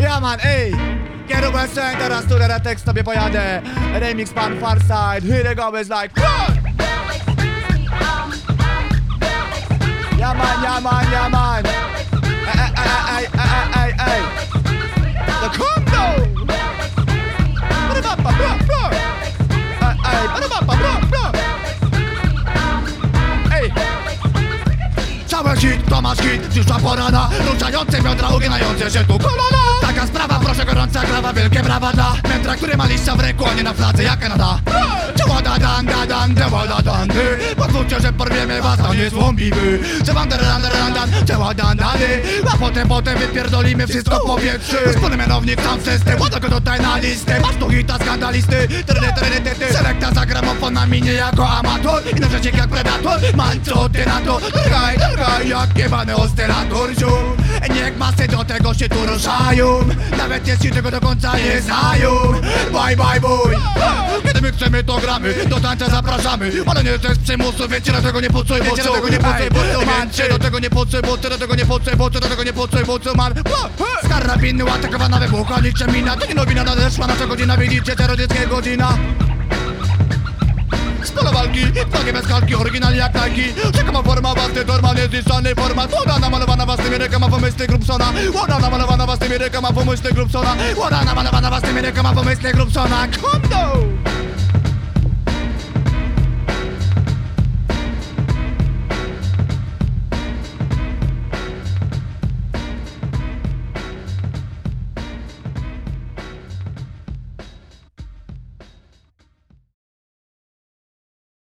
Ja man, ej! Kierowę sęk, teraz na tekst tobie pojadę Remix pan Farside, here go is like! Ja man, ja man, ja man Cały hit to masz hit, przyszła pora na Ruszające biodra, uginające się tu kolana. Taka sprawa, proszę gorąca grawa, wielkie brawa dla Mędra, który ma liścia w ręku, a nie na fladze jak Kanada. Ciała da dan, da dan, ciała da dan, dy. Pozwólcie, że porwiemy was, to nie złombiwy Ciała da dan, da dan, dan, ciała dan, dan, dy. A potem, potem wypierdolimy wszystko w powietrzu Wspólny mianownik tam system, ładę go tutaj na listę Masz tu hita skandalisty, tyry, tyry, tyry Selekta za gramofonami nie jako amator. I na rzeczy jak predator, man ty na to? Drgaj, jak jebany oscylator, ziom Niech masy do tego się tu ruszają. Nawet jeśli tego do końca nie znają. Bye, bye, boy Kiedy my chcemy to gramy, do tańca zapraszamy. Ale nie to jest przymusu, wiecie do tego nie pucuj, bo tego nie pucuj, bo co man? Cię do tego nie pucuj, bo ty do tego nie pucuj, bo ty do tego nie pucuj, bo co man? Z karabinu atakowana wybucha, liczę mina To nie nowina nadeszła, nasza godzina, widzicie, czarodzieckie godzina pola walki, nogi bez kalki, oryginalnie jak Nike. Czekama forma, własny dorman, jest zniszczony format. Woda namalowana własnymi rękoma, pomysły Grubsona Woda namalowana własnymi rękoma, pomysły Grubsona Woda namalowana własnymi rękoma, pomysły Grubsona Kondo!